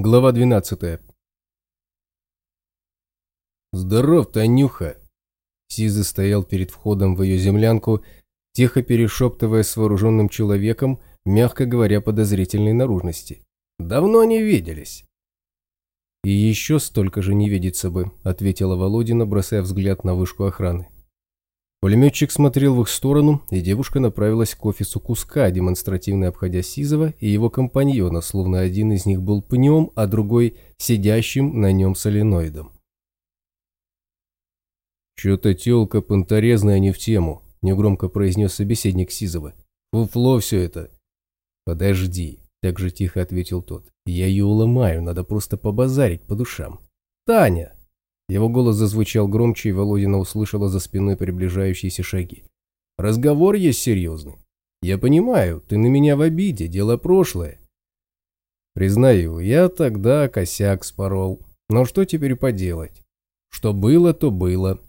Глава 12. «Здоров, Танюха!» Сиза стоял перед входом в ее землянку, тихо перешептывая с вооруженным человеком, мягко говоря, подозрительной наружности. «Давно не виделись!» «И еще столько же не видеться бы», — ответила Володина, бросая взгляд на вышку охраны. Пулеметчик смотрел в их сторону, и девушка направилась к офису куска, демонстративно обходя Сизова и его компаньона, словно один из них был пнем, а другой – сидящим на нем соленоидом. «Чё-то тёлка понторезная не в тему», – негромко произнес собеседник Сизова. «Фуфло все это». «Подожди», – так же тихо ответил тот. «Я ее уломаю, надо просто побазарить по душам». «Таня!» Его голос зазвучал громче, и Володина услышала за спиной приближающиеся шаги. «Разговор есть серьезный. Я понимаю, ты на меня в обиде, дело прошлое. Признаю, я тогда косяк спорол. Но что теперь поделать? Что было, то было».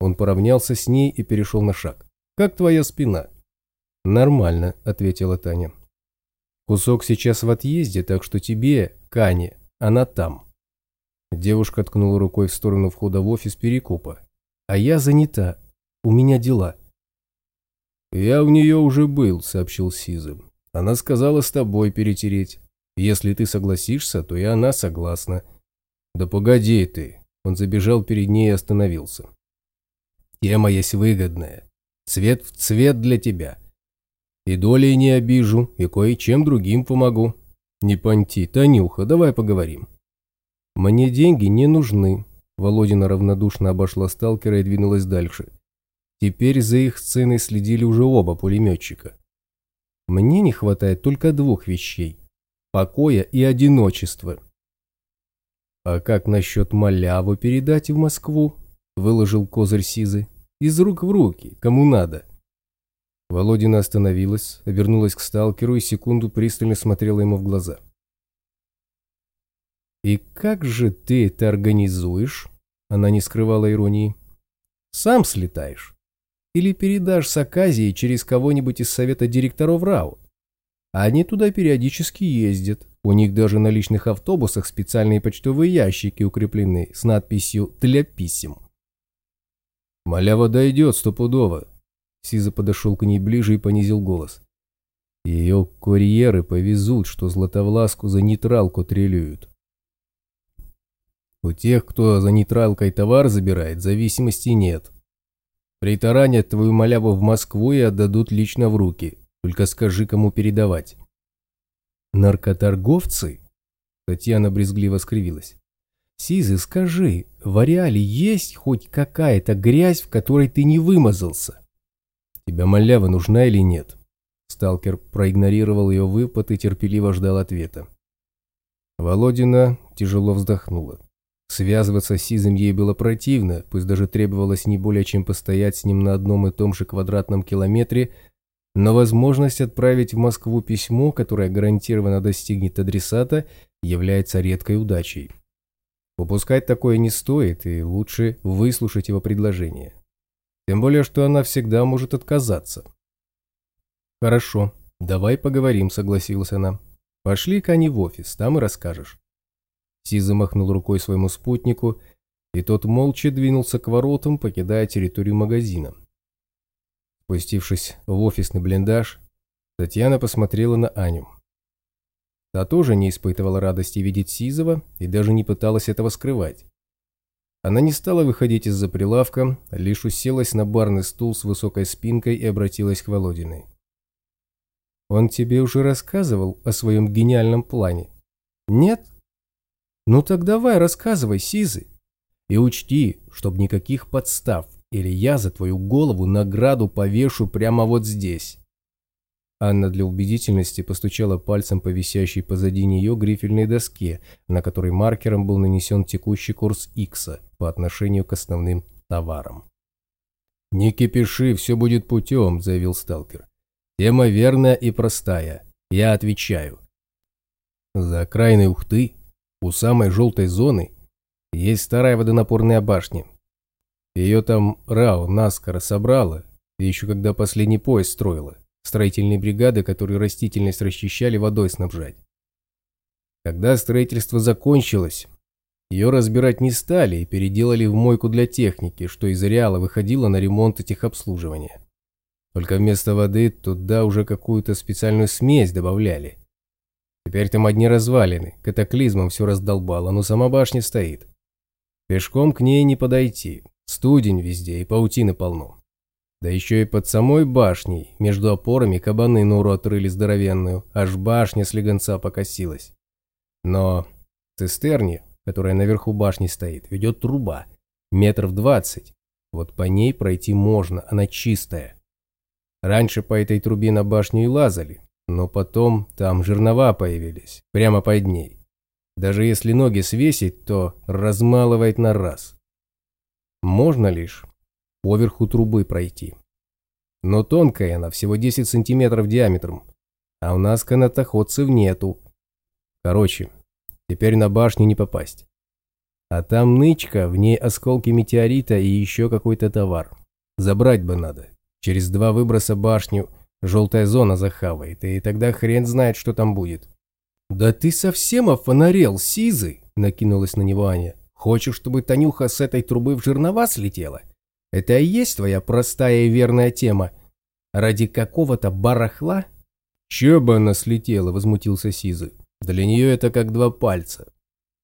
Он поравнялся с ней и перешел на шаг. «Как твоя спина?» «Нормально», — ответила Таня. «Кусок сейчас в отъезде, так что тебе, Кане, она там». Девушка ткнула рукой в сторону входа в офис Перекупа. «А я занята. У меня дела». «Я у нее уже был», — сообщил Сизым. «Она сказала с тобой перетереть. Если ты согласишься, то и она согласна». «Да погоди ты!» Он забежал перед ней и остановился. «Тема есть выгодная. Цвет в цвет для тебя. И долей не обижу, и кое-чем другим помогу. Не понти, Танюха, давай поговорим». «Мне деньги не нужны», – Володина равнодушно обошла сталкера и двинулась дальше. Теперь за их сценой следили уже оба пулеметчика. «Мне не хватает только двух вещей – покоя и одиночества». «А как насчет маляву передать в Москву?» – выложил козырь Сизы. «Из рук в руки, кому надо». Володина остановилась, обернулась к сталкеру и секунду пристально смотрела ему в глаза. «И как же ты это организуешь?» Она не скрывала иронии. «Сам слетаешь? Или передашь с Аказией через кого-нибудь из совета директоров РАУ? Они туда периодически ездят. У них даже на личных автобусах специальные почтовые ящики укреплены с надписью «Для писем». «Малява дойдет стопудово». Сиза подошел к ней ближе и понизил голос. Ее курьеры повезут, что Златовласку за нейтралку трелюют. У тех, кто за нейтралкой товар забирает, зависимости нет. Притаранят твою маляву в Москву и отдадут лично в руки. Только скажи, кому передавать. Наркоторговцы? Татьяна брезгливо скривилась. Сизы, скажи, в ареале есть хоть какая-то грязь, в которой ты не вымазался? Тебя малява нужна или нет? Сталкер проигнорировал ее выпад и терпеливо ждал ответа. Володина тяжело вздохнула. Связываться с Сизом ей было противно, пусть даже требовалось не более чем постоять с ним на одном и том же квадратном километре, но возможность отправить в Москву письмо, которое гарантированно достигнет адресата, является редкой удачей. Упускать такое не стоит, и лучше выслушать его предложение. Тем более, что она всегда может отказаться. «Хорошо, давай поговорим», — согласилась она. «Пошли-ка они в офис, там и расскажешь». Сиза махнул рукой своему спутнику, и тот молча двинулся к воротам, покидая территорию магазина. Спустившись в офисный блиндаж, Татьяна посмотрела на Аню. Та тоже не испытывала радости видеть Сизова и даже не пыталась этого скрывать. Она не стала выходить из-за прилавка, лишь уселась на барный стул с высокой спинкой и обратилась к Володиной. «Он тебе уже рассказывал о своем гениальном плане?» «Нет?» Ну так давай, рассказывай, Сизы. И учти, чтоб никаких подстав, или я за твою голову награду повешу прямо вот здесь. Анна для убедительности постучала пальцем по висящей позади нее грифельной доске, на которой маркером был нанесен текущий курс Икса по отношению к основным товарам. «Не кипиши, все будет путем», — заявил сталкер. «Тема верная и простая. Я отвечаю. За окраиной Ухты у самой желтой зоны есть старая водонапорная башня. Ее там РАО наскоро собрала, еще когда последний поезд строила. Строительные бригады, которые растительность расчищали, водой снабжать. Когда строительство закончилось, ее разбирать не стали и переделали в мойку для техники, что из ареала выходило на ремонт и техобслуживание. Только вместо воды туда уже какую-то специальную смесь добавляли. Теперь там одни развалины, катаклизмом все раздолбало, но сама башня стоит. Пешком к ней не подойти, студень везде и паутины полно. Да еще и под самой башней, между опорами кабаны нору отрыли здоровенную, аж башня с легонца покосилась. Но цистерни которая наверху башни стоит, ведет труба, метров двадцать. Вот по ней пройти можно, она чистая. Раньше по этой трубе на башню и лазали, но потом там жернова появились, прямо под ней. Даже если ноги свесить, то размалывает на раз. Можно лишь поверху трубы пройти. Но тонкая она, всего 10 сантиметров диаметром, а у нас канатоходцев нету. Короче, Теперь на башню не попасть. А там нычка, в ней осколки метеорита и еще какой-то товар. Забрать бы надо. Через два выброса башню желтая зона захавает, и тогда хрен знает, что там будет. «Да ты совсем офонарел, Сизы!» – накинулась на него Аня. «Хочешь, чтобы Танюха с этой трубы в жернова слетела? Это и есть твоя простая и верная тема. Ради какого-то барахла?» «Че бы она слетела?» – возмутился Сизы. Для нее это как два пальца.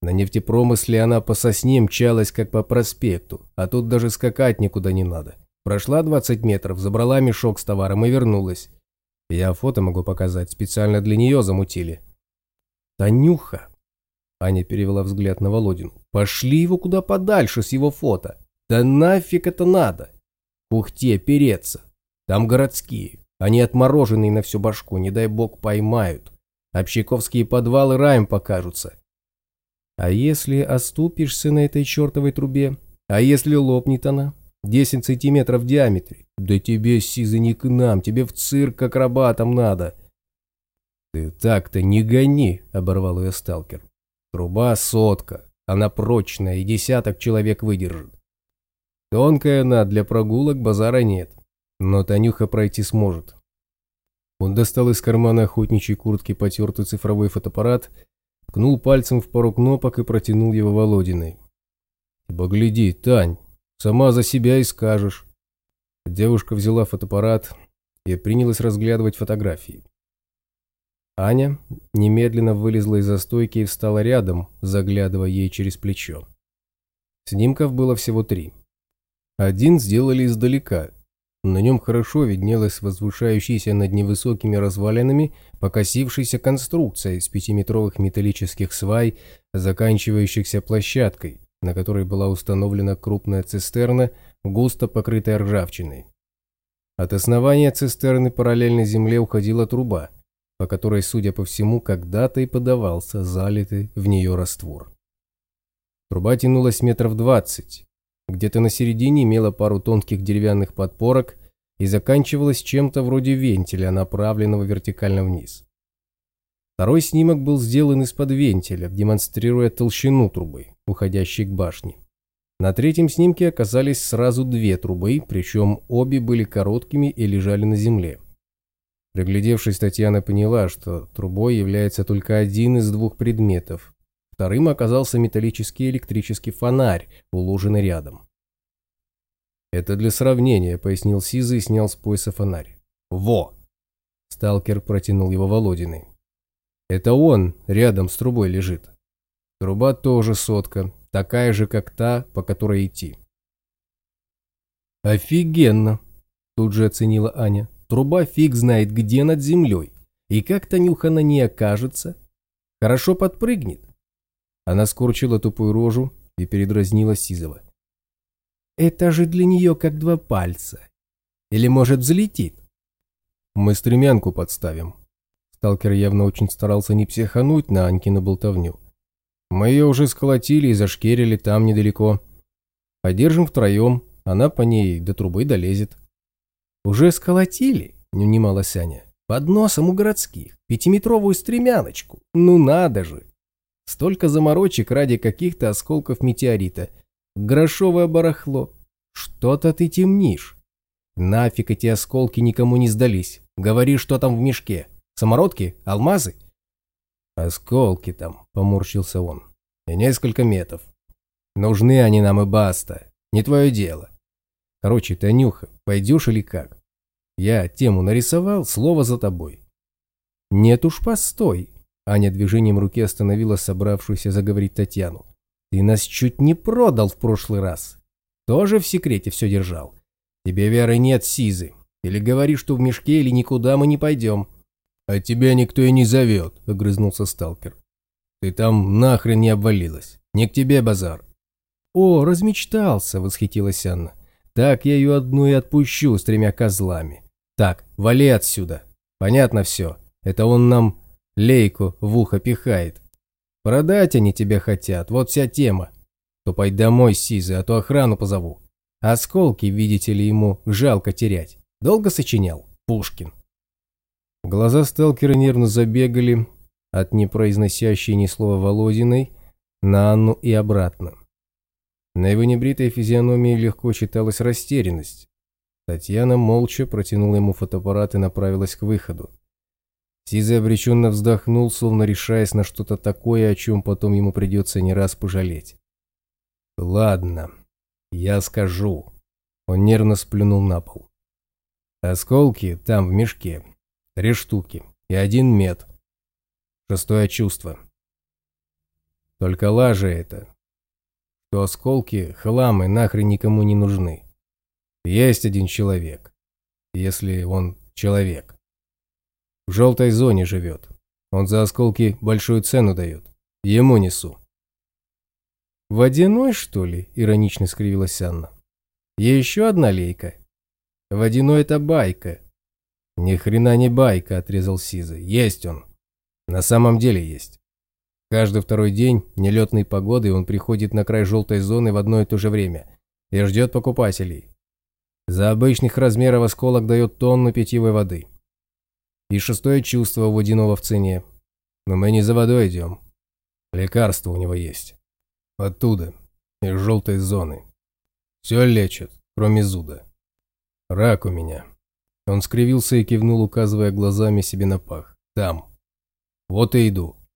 На нефтепромысле она по сосне мчалась, как по проспекту, а тут даже скакать никуда не надо. Прошла 20 метров, забрала мешок с товаром и вернулась. Я фото могу показать, специально для нее замутили. «Танюха!» Аня перевела взгляд на Володину. «Пошли его куда подальше с его фото! Да нафиг это надо! Кухте переться! Там городские, они отмороженные на всю башку, не дай бог поймают!» Общаковские подвалы раем покажутся. А если оступишься на этой чертовой трубе? А если лопнет она? 10 сантиметров в диаметре? Да тебе, Сиза, не к нам, тебе в цирк акробатам надо. Ты так-то не гони, оборвал ее сталкер. Труба сотка, она прочная и десяток человек выдержит. Тонкая она, для прогулок базара нет. Но Танюха пройти сможет. Он достал из кармана охотничьей куртки потертый цифровой фотоаппарат, ткнул пальцем в пару кнопок и протянул его Володиной. «Погляди, Тань, сама за себя и скажешь». Девушка взяла фотоаппарат и принялась разглядывать фотографии. Аня немедленно вылезла из-за стойки и встала рядом, заглядывая ей через плечо. Снимков было всего три. Один сделали издалека, на нем хорошо виднелась возвышающаяся над невысокими развалинами покосившаяся конструкция из пятиметровых металлических свай, заканчивающихся площадкой, на которой была установлена крупная цистерна, густо покрытая ржавчиной. От основания цистерны параллельно земле уходила труба, по которой, судя по всему, когда-то и подавался залитый в нее раствор. Труба тянулась метров двадцать, где-то на середине имела пару тонких деревянных подпорок и заканчивалась чем-то вроде вентиля, направленного вертикально вниз. Второй снимок был сделан из-под вентиля, демонстрируя толщину трубы, уходящей к башне. На третьем снимке оказались сразу две трубы, причем обе были короткими и лежали на земле. Приглядевшись, Татьяна поняла, что трубой является только один из двух предметов, Вторым оказался металлический электрический фонарь, уложенный рядом. «Это для сравнения», — пояснил Сиза и снял с пояса фонарь. «Во!» Сталкер протянул его Володиной. «Это он рядом с трубой лежит. Труба тоже сотка, такая же, как та, по которой идти». «Офигенно!» — тут же оценила Аня. «Труба фиг знает где над землей. И как Танюха на ней окажется? Хорошо подпрыгнет. Она скорчила тупую рожу и передразнила Сизова. «Это же для нее как два пальца. Или, может, взлетит?» «Мы стремянку подставим». Сталкер явно очень старался не психануть на Анькину болтовню. «Мы ее уже сколотили и зашкерили там недалеко. Подержим втроем, она по ней до трубы долезет». «Уже сколотили?» – не унималась Аня. «Под носом у городских. Пятиметровую стремяночку. Ну надо же!» Столько заморочек ради каких-то осколков метеорита. Грошовое барахло. Что-то ты темнишь. Нафиг эти осколки никому не сдались. Говори, что там в мешке. Самородки? Алмазы? Осколки там, поморщился он. И несколько метов. Нужны они нам и баста. Не твое дело. Короче, Танюха, пойдешь или как? Я тему нарисовал, слово за тобой. Нет уж, постой. Аня движением руки остановила собравшуюся заговорить Татьяну. Ты нас чуть не продал в прошлый раз. Тоже в секрете все держал. Тебе веры нет, Сизы. Или говори, что в мешке, или никуда мы не пойдем. А тебя никто и не зовет, огрызнулся сталкер. Ты там нахрен не обвалилась. Не к тебе базар. О, размечтался, восхитилась Анна. Так я ее одну и отпущу с тремя козлами. Так, вали отсюда. Понятно все. Это он нам лейку в ухо пихает. Продать они тебя хотят, вот вся тема. Ступай домой, Сизы, а то охрану позову. Осколки, видите ли, ему жалко терять. Долго сочинял? Пушкин. Глаза сталкера нервно забегали от непроизносящей ни слова Володиной на Анну и обратно. На его небритой физиономии легко читалась растерянность. Татьяна молча протянула ему фотоаппарат и направилась к выходу. Сизый обреченно вздохнул, словно решаясь на что-то такое, о чем потом ему придется не раз пожалеть. «Ладно, я скажу». Он нервно сплюнул на пол. «Осколки там, в мешке. Три штуки. И один мед. Шестое чувство. Только лажа это. Что осколки, хламы нахрен никому не нужны. Есть один человек. Если он человек. В желтой зоне живет. Он за осколки большую цену дает. Ему несу. «Водяной, что ли?» – иронично скривилась Анна. «Еще одна лейка. Водяной – это байка». «Ни хрена не байка», – отрезал Сиза. «Есть он. На самом деле есть. Каждый второй день нелетной погоды он приходит на край желтой зоны в одно и то же время и ждет покупателей. За обычных размеров осколок дает тонну питьевой воды. И шестое чувство у водяного в цене. Но мы не за водой идем. Лекарство у него есть. Оттуда, из желтой зоны. Все лечит, кроме зуда. Рак у меня. Он скривился и кивнул, указывая глазами себе на пах. Там. Вот и иду.